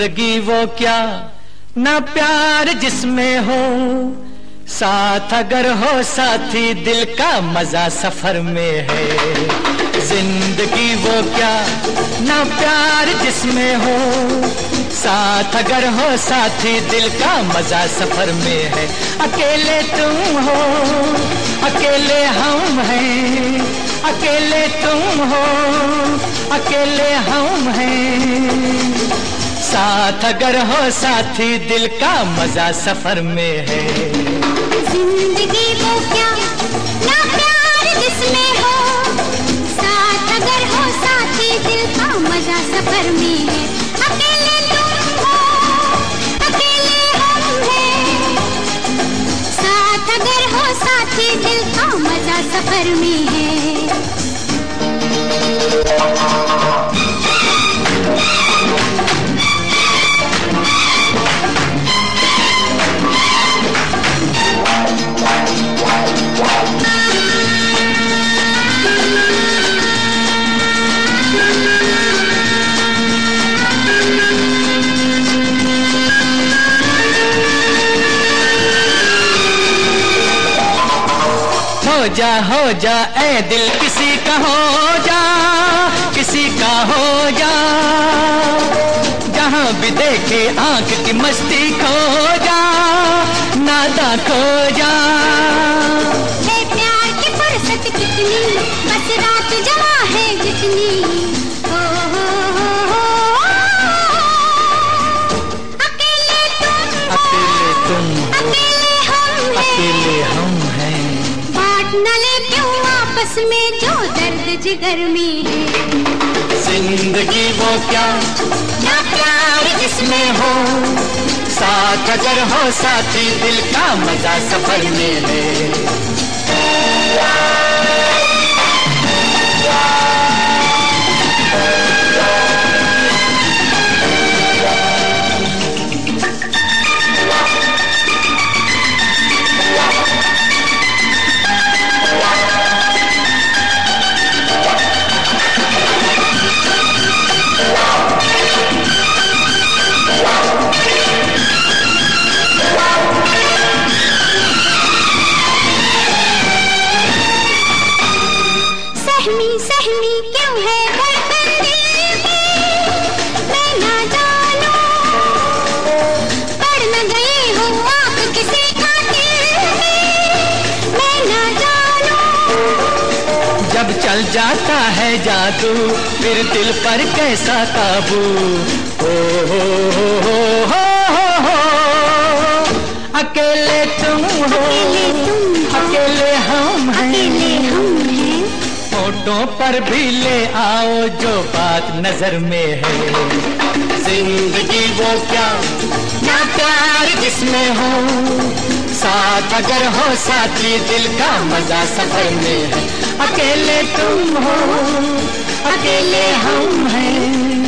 ज़िंदगी वो क्या? ना प्यार जिसमें हो। साथ अगर हो, साथी दिल का मज़ा सफ़र में है। ज़िंदगी वो क्या? ना प्यार जिसमें हो। साथ अगर हो, साथी दिल का मज़ा सफ़र में है। अकेले तुम हो, अकेले हम हैं। अकेले तुम हो, अकेले हम हैं। साथ, अगर हो साथी, दिल का मज़ा सफ़र में है। ज़िंदगी वो क्या? ना प्यार जिसमें हो। साथ, अगर हो साथी, दिल का मज़ा सफ़र में है। अकेले तुम हो, अकेले हम हैं। साथ, अगर हो साथी, दिल का मज़ा सफ़र में है। जा, हो जा ए दिल किसी का हो जा, किसी का हो जा। जहाँ भी देखे आँख की मस्ती खो जा नादा खो जा। प्यार की फुर्सत कितनी, बस रात जमा आपस में जो दर्द जिगर में है। ज़िंदगी वो क्या? ना प्यार इसमें हो। साथ अगर हो साथी दिल का मज़ा सफ़र में है चल जाता है जादू फिर दिल पर कैसा काबू? हो हो हो हो हो हो। अकेले तुम हो। अकेले हम हैं। फ़ोटो पर भी ले आओ जो बात नज़र में है। ज़िंदगी वो क्या? ना प्यार जिसमें हो। साथ अगर हो साथी, दिल का मज़ा सफ़र में है। अकेले तुम हो, अकेले हम हैं।